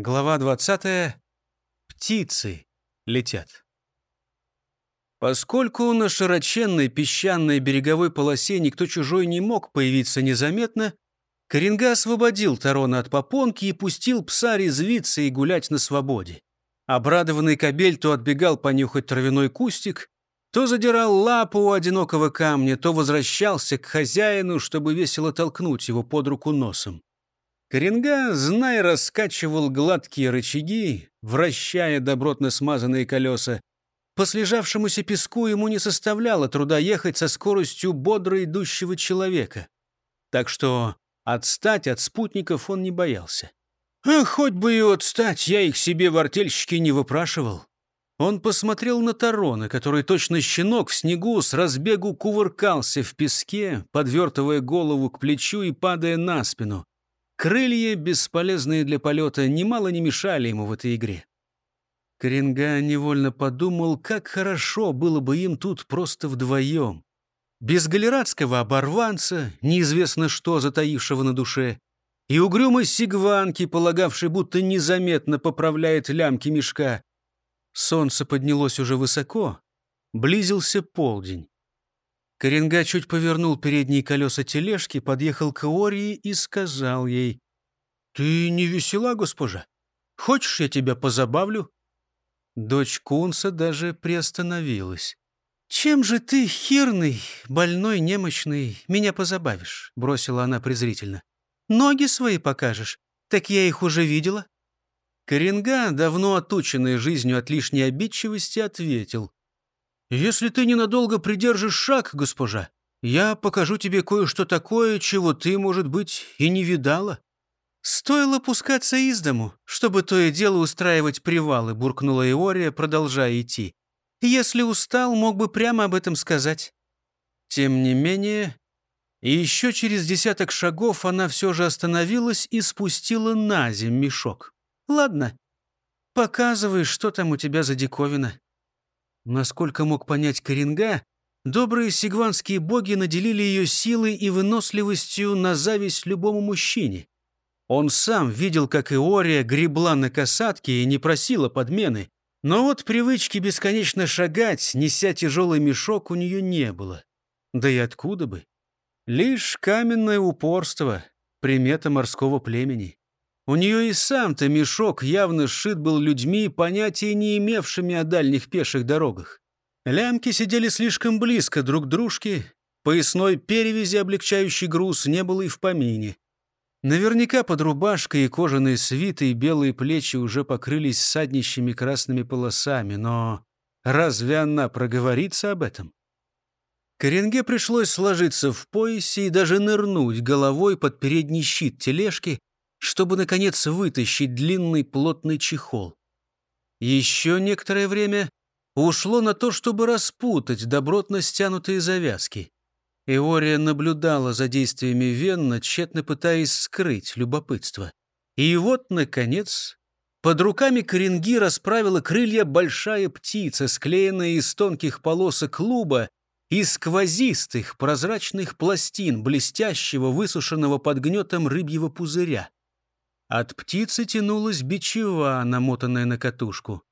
Глава 20. Птицы летят. Поскольку на широченной песчаной береговой полосе никто чужой не мог появиться незаметно, Коренга освободил Тарона от попонки и пустил пса резвиться и гулять на свободе. Обрадованный кобель то отбегал понюхать травяной кустик, то задирал лапу у одинокого камня, то возвращался к хозяину, чтобы весело толкнуть его под руку носом. Коренга, зная, раскачивал гладкие рычаги, вращая добротно смазанные колеса. По слежавшемуся песку ему не составляло труда ехать со скоростью бодро идущего человека. Так что отстать от спутников он не боялся. А хоть бы и отстать, я их себе в артельщике не выпрашивал. Он посмотрел на Тарона, который точно щенок в снегу с разбегу кувыркался в песке, подвертывая голову к плечу и падая на спину. Крылья, бесполезные для полета, немало не мешали ему в этой игре. Коренга невольно подумал, как хорошо было бы им тут просто вдвоем. Без галератского оборванца, неизвестно что затаившего на душе, и угрюмой сигванки, полагавшей, будто незаметно поправляет лямки мешка. Солнце поднялось уже высоко, близился полдень. Коренга чуть повернул передние колеса тележки, подъехал к Ории и сказал ей, «Ты не весела, госпожа? Хочешь, я тебя позабавлю?» Дочь Кунса даже приостановилась. «Чем же ты, хирный, больной, немощный, меня позабавишь?» — бросила она презрительно. «Ноги свои покажешь? Так я их уже видела». Коренга, давно отученный жизнью от лишней обидчивости, ответил. «Если ты ненадолго придержишь шаг, госпожа, я покажу тебе кое-что такое, чего ты, может быть, и не видала». «Стоило пускаться из дому, чтобы то и дело устраивать привалы», буркнула Иория, продолжая идти. «Если устал, мог бы прямо об этом сказать». Тем не менее, еще через десяток шагов она все же остановилась и спустила на земь мешок. «Ладно, показывай, что там у тебя за диковина». Насколько мог понять Коренга, добрые сигванские боги наделили ее силой и выносливостью на зависть любому мужчине. Он сам видел, как Иория гребла на касатке и не просила подмены. Но вот привычки бесконечно шагать, неся тяжелый мешок, у нее не было. Да и откуда бы? Лишь каменное упорство, примета морского племени. У нее и сам-то мешок явно сшит был людьми, понятия не имевшими о дальних пеших дорогах. Лямки сидели слишком близко друг к дружке, поясной перевязи, облегчающий груз, не было и в помине. Наверняка под рубашкой и кожаные свиты и белые плечи уже покрылись саднищими красными полосами, но разве она проговорится об этом? Коренге пришлось сложиться в поясе и даже нырнуть головой под передний щит тележки, чтобы, наконец, вытащить длинный плотный чехол. Еще некоторое время ушло на то, чтобы распутать добротно стянутые завязки. Иория наблюдала за действиями Венна, тщетно пытаясь скрыть любопытство. И вот, наконец, под руками коренги расправила крылья большая птица, склеенная из тонких полосок клуба и сквозистых прозрачных пластин, блестящего, высушенного под гнетом рыбьего пузыря. От птицы тянулась бичева, намотанная на катушку.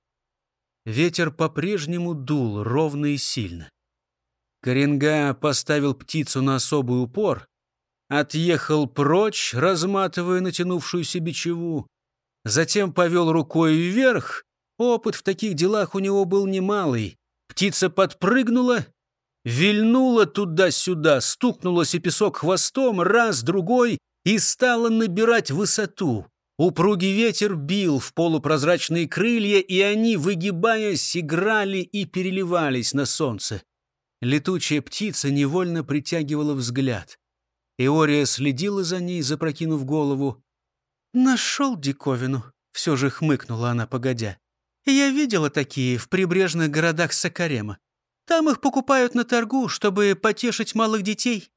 Ветер по-прежнему дул ровно и сильно. Коренга поставил птицу на особый упор, отъехал прочь, разматывая натянувшуюся бичеву, затем повел рукой вверх. Опыт в таких делах у него был немалый. Птица подпрыгнула, вильнула туда-сюда, стукнулась и песок хвостом, раз, другой, и стала набирать высоту. Упругий ветер бил в полупрозрачные крылья, и они, выгибаясь, играли и переливались на солнце. Летучая птица невольно притягивала взгляд. Иория следила за ней, запрокинув голову. «Нашел диковину», — все же хмыкнула она, погодя. «Я видела такие в прибрежных городах Сакарема. Там их покупают на торгу, чтобы потешить малых детей.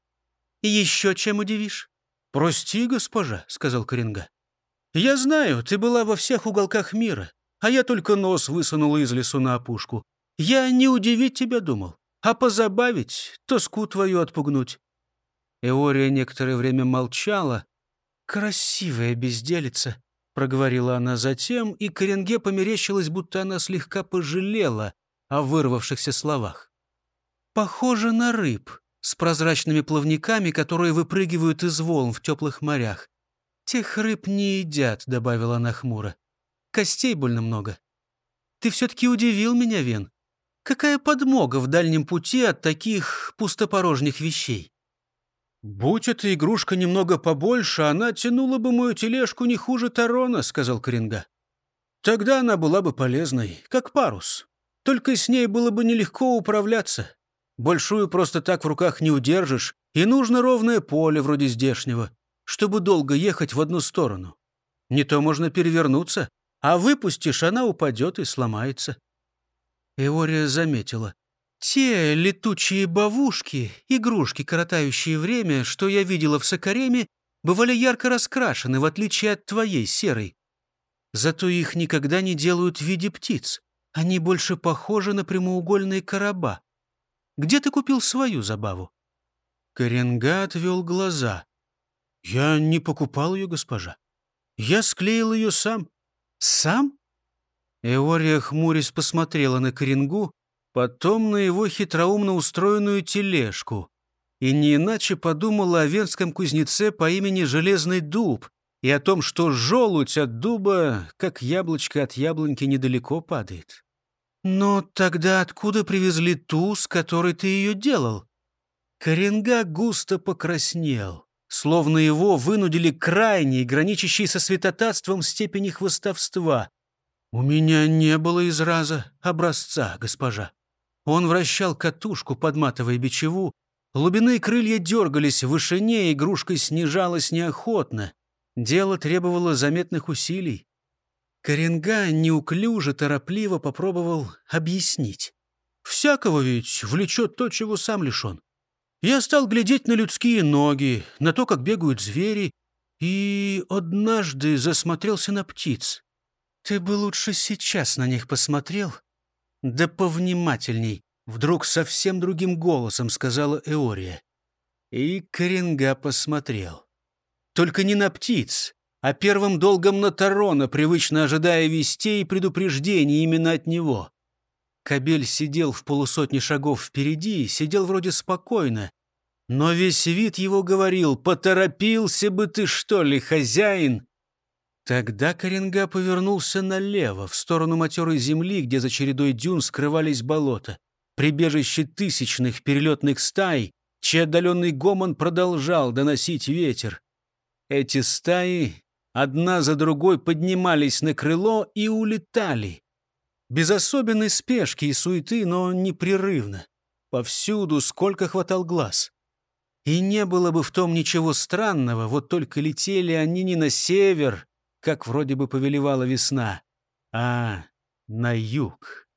Еще чем удивишь?» «Прости, госпожа», — сказал Коренга. «Я знаю, ты была во всех уголках мира, а я только нос высунул из лесу на опушку. Я не удивить тебя думал, а позабавить, тоску твою отпугнуть». Эория некоторое время молчала. «Красивая безделица», — проговорила она затем, и Коренге померещилась, будто она слегка пожалела о вырвавшихся словах. «Похоже на рыб с прозрачными плавниками, которые выпрыгивают из волн в теплых морях. Тех рыб не едят», — добавила она хмуро. «Костей больно много. Ты все-таки удивил меня, Вен. Какая подмога в дальнем пути от таких пустопорожних вещей?» «Будь эта игрушка немного побольше, она тянула бы мою тележку не хуже Тарона», — сказал Коренга. «Тогда она была бы полезной, как парус. Только с ней было бы нелегко управляться. Большую просто так в руках не удержишь, и нужно ровное поле вроде здешнего, чтобы долго ехать в одну сторону. Не то можно перевернуться, а выпустишь, она упадет и сломается». Эория заметила. Те летучие бавушки, игрушки, коротающие время, что я видела в Сокареме, бывали ярко раскрашены, в отличие от твоей серой. Зато их никогда не делают в виде птиц. Они больше похожи на прямоугольные короба. Где ты купил свою забаву?» Коренга отвел глаза. «Я не покупал ее, госпожа. Я склеил ее сам». «Сам?» Эория хмурясь посмотрела на Коренгу, потом на его хитроумно устроенную тележку. И не иначе подумала о венском кузнеце по имени Железный Дуб и о том, что желудь от дуба, как яблочко от яблоньки, недалеко падает. «Но тогда откуда привезли ту, с которой ты ее делал?» Коренга густо покраснел, словно его вынудили крайней, граничащей со святотатством степени хвостовства. «У меня не было израза образца, госпожа». Он вращал катушку, подматывая бичеву. Глубины крылья дергались в вышине, игрушка снижалась неохотно. Дело требовало заметных усилий. Коренга неуклюже, торопливо попробовал объяснить. «Всякого ведь влечет то, чего сам лишен. Я стал глядеть на людские ноги, на то, как бегают звери, и однажды засмотрелся на птиц. Ты бы лучше сейчас на них посмотрел, «Да повнимательней!» — вдруг совсем другим голосом сказала Эория. И Коренга посмотрел. Только не на птиц, а первым долгом на Тарона, привычно ожидая вестей и предупреждений именно от него. Кабель сидел в полусотни шагов впереди, сидел вроде спокойно, но весь вид его говорил «Поторопился бы ты, что ли, хозяин?» Тогда Коренга повернулся налево, в сторону матерой земли, где за чередой дюн скрывались болота, прибежище тысячных перелетных стай, чей отдаленный гомон продолжал доносить ветер. Эти стаи одна за другой поднимались на крыло и улетали. Без особенной спешки и суеты, но непрерывно. Повсюду, сколько хватал глаз. И не было бы в том ничего странного, вот только летели они не на север, как вроде бы повелевала весна, а на юг.